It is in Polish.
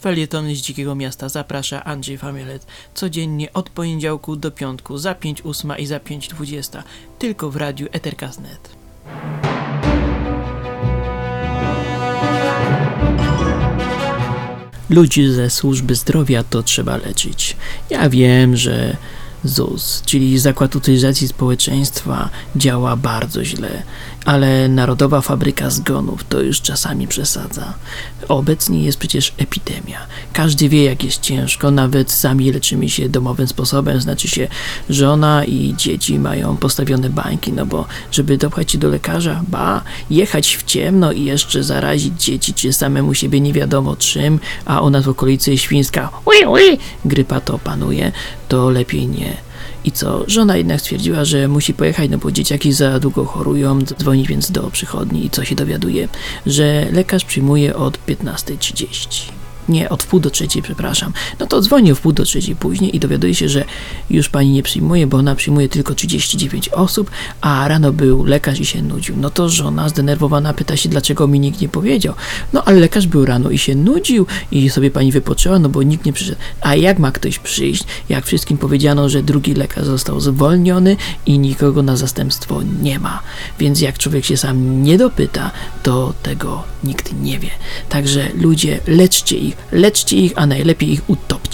Felietony z Dzikiego Miasta zaprasza Andrzej Famielet codziennie od poniedziałku do piątku za 5.08 i za 5.20 tylko w radiu Ethercast.net. Ludzi ze służby zdrowia to trzeba leczyć. Ja wiem, że ZUS, czyli Zakład Utylizacji Społeczeństwa, działa bardzo źle, ale Narodowa Fabryka Zgonów to już czasami przesadza. Obecnie jest przecież epidemia. Każdy wie, jak jest ciężko, nawet sami leczymy się domowym sposobem, znaczy się żona i dzieci mają postawione bańki, no bo żeby dopchać się do lekarza, ba, jechać w ciemno i jeszcze zarazić dzieci, czy samemu siebie nie wiadomo czym, a u nas w okolicy świńska ui, ui, grypa to panuje, to lepiej nie. I co? Żona jednak stwierdziła, że musi pojechać, no bo dzieciaki za długo chorują, dzwoni więc do przychodni i co się dowiaduje? Że lekarz przyjmuje od 15.30. Nie, od wpół do trzeciej, przepraszam. No to dzwoni o wpół do trzeciej później i dowiaduje się, że już pani nie przyjmuje, bo ona przyjmuje tylko 39 osób, a rano był lekarz i się nudził. No to żona zdenerwowana pyta się, dlaczego mi nikt nie powiedział. No ale lekarz był rano i się nudził i sobie pani wypoczęła, no bo nikt nie przyszedł. A jak ma ktoś przyjść, jak wszystkim powiedziano, że drugi lekarz został zwolniony i nikogo na zastępstwo nie ma. Więc jak człowiek się sam nie dopyta, to tego nikt nie wie. Także ludzie, leczcie ich, leczcie ich, a najlepiej ich utopcie.